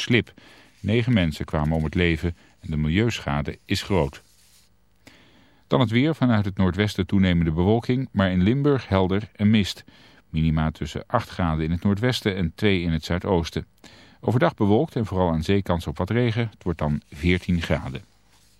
slip. Negen mensen kwamen om het leven en de milieuschade is groot. Dan het weer, vanuit het noordwesten toenemende bewolking, maar in Limburg helder en mist. Minima tussen 8 graden in het noordwesten en 2 in het zuidoosten. Overdag bewolkt en vooral aan zeekans op wat regen. Het wordt dan 14 graden.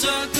circle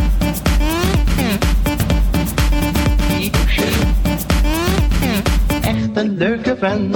Een leuke vent.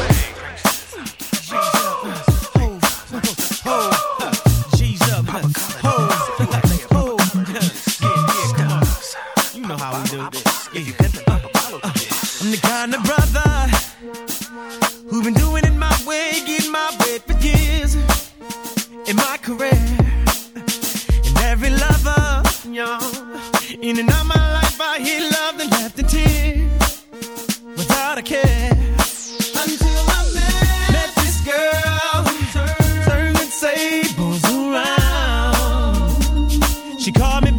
She called me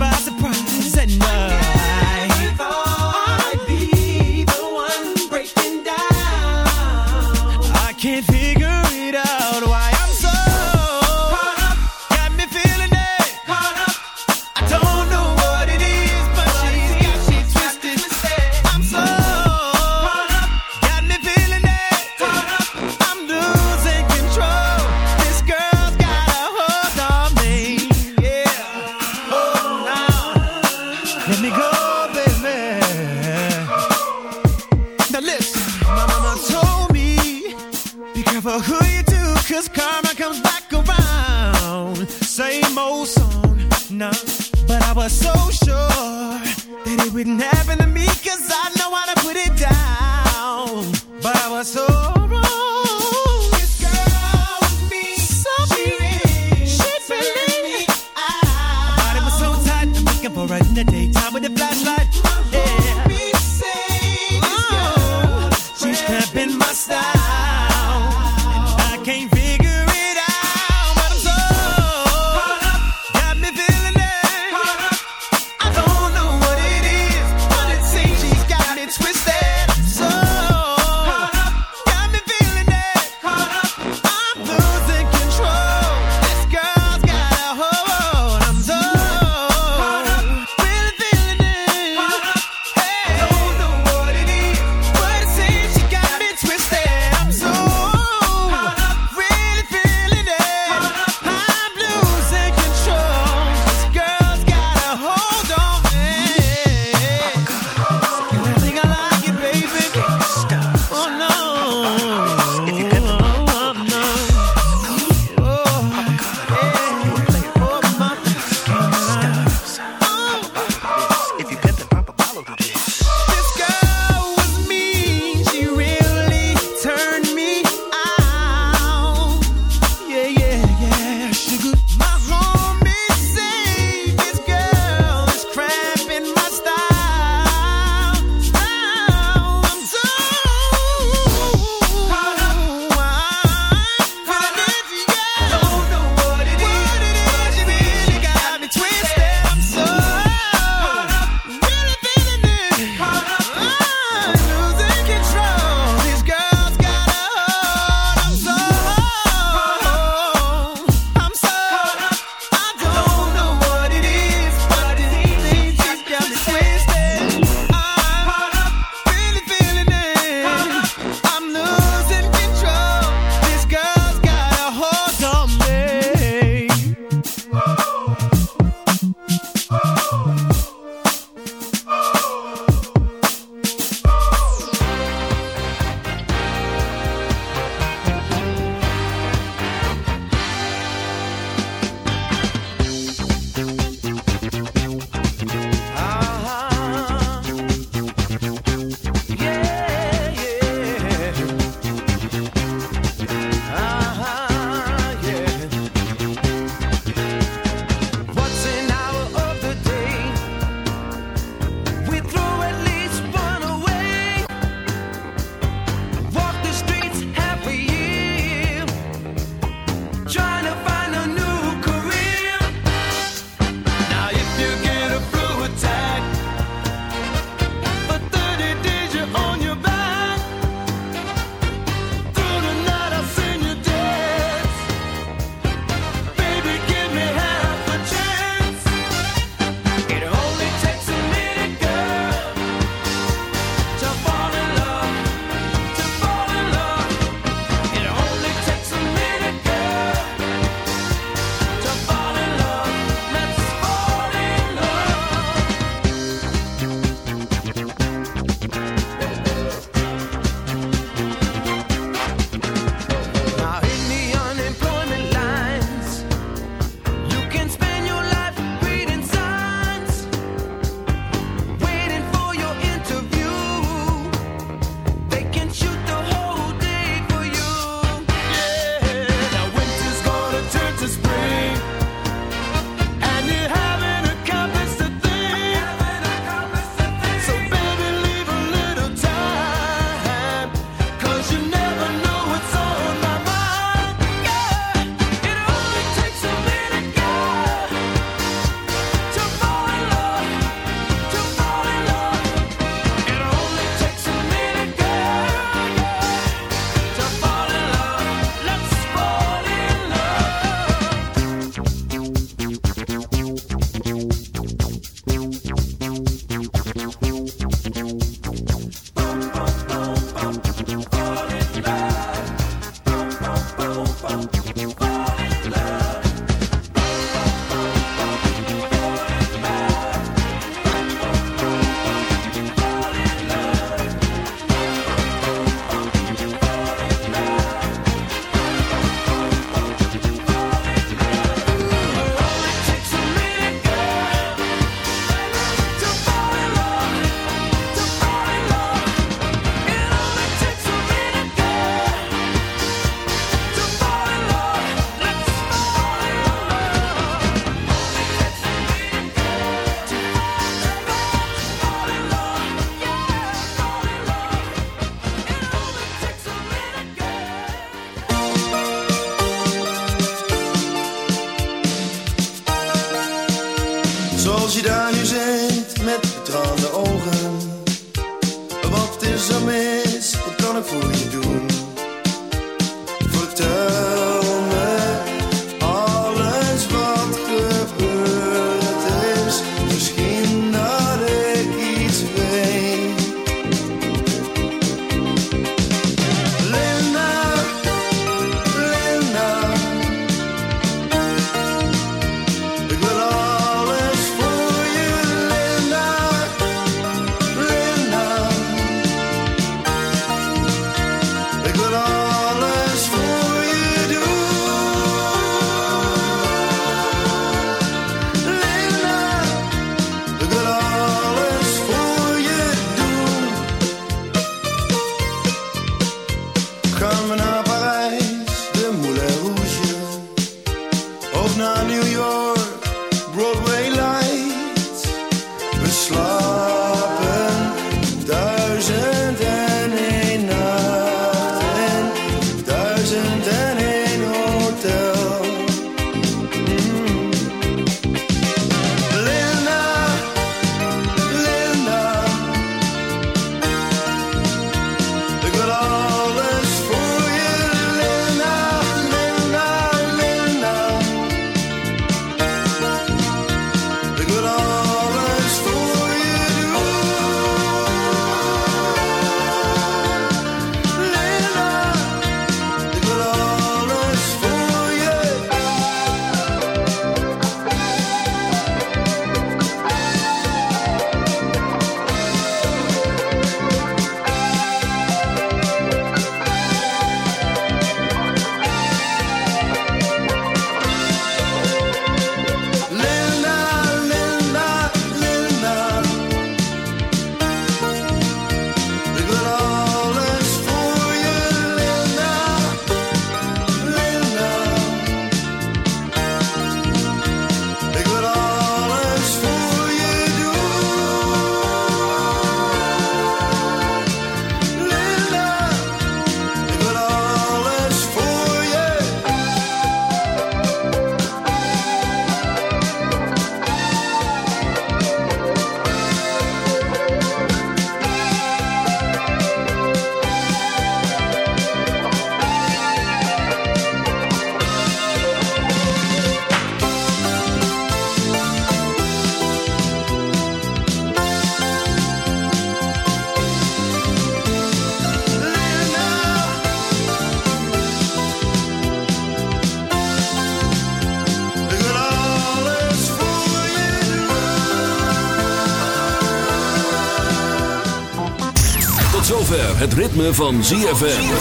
ritme van ZFM.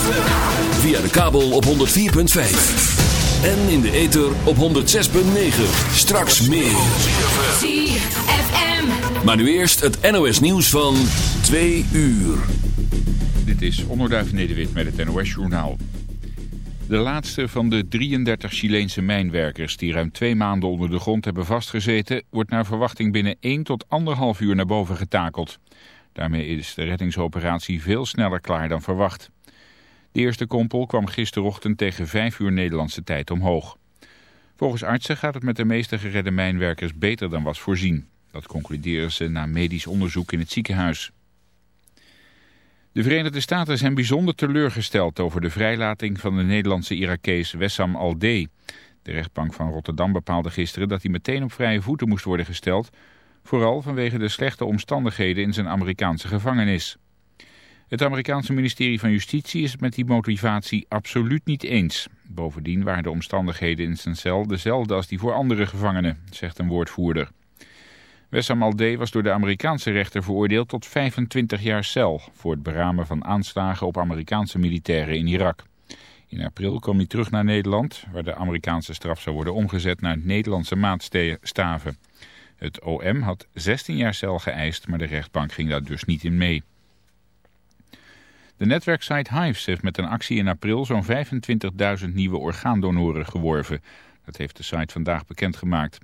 Via de kabel op 104.5. En in de ether op 106.9. Straks meer. ZFM. Maar nu eerst het NOS nieuws van 2 uur. Dit is Onderduif Nederwit met het NOS-journaal. De laatste van de 33 Chileense mijnwerkers die ruim twee maanden onder de grond hebben vastgezeten... wordt naar verwachting binnen 1 tot 1,5 uur naar boven getakeld. Daarmee is de reddingsoperatie veel sneller klaar dan verwacht. De eerste kompel kwam gisterochtend tegen 5 uur Nederlandse tijd omhoog. Volgens artsen gaat het met de meeste geredde mijnwerkers beter dan was voorzien. Dat concluderen ze na medisch onderzoek in het ziekenhuis. De Verenigde Staten zijn bijzonder teleurgesteld over de vrijlating van de Nederlandse Irakees Wessam al-D. De rechtbank van Rotterdam bepaalde gisteren dat hij meteen op vrije voeten moest worden gesteld, vooral vanwege de slechte omstandigheden in zijn Amerikaanse gevangenis. Het Amerikaanse ministerie van Justitie is het met die motivatie absoluut niet eens. Bovendien waren de omstandigheden in zijn cel dezelfde als die voor andere gevangenen, zegt een woordvoerder. Wessam al-D was door de Amerikaanse rechter veroordeeld tot 25 jaar cel... voor het beramen van aanslagen op Amerikaanse militairen in Irak. In april kwam hij terug naar Nederland... waar de Amerikaanse straf zou worden omgezet naar Nederlandse maatstaven. Het OM had 16 jaar cel geëist, maar de rechtbank ging daar dus niet in mee. De netwerksite Hives heeft met een actie in april zo'n 25.000 nieuwe orgaandonoren geworven. Dat heeft de site vandaag bekendgemaakt.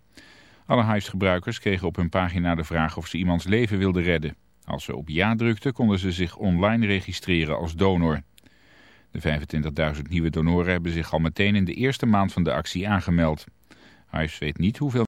Alle Hives-gebruikers kregen op hun pagina de vraag of ze iemands leven wilden redden. Als ze op ja drukten konden ze zich online registreren als donor. De 25.000 nieuwe donoren hebben zich al meteen in de eerste maand van de actie aangemeld. Hives weet niet hoeveel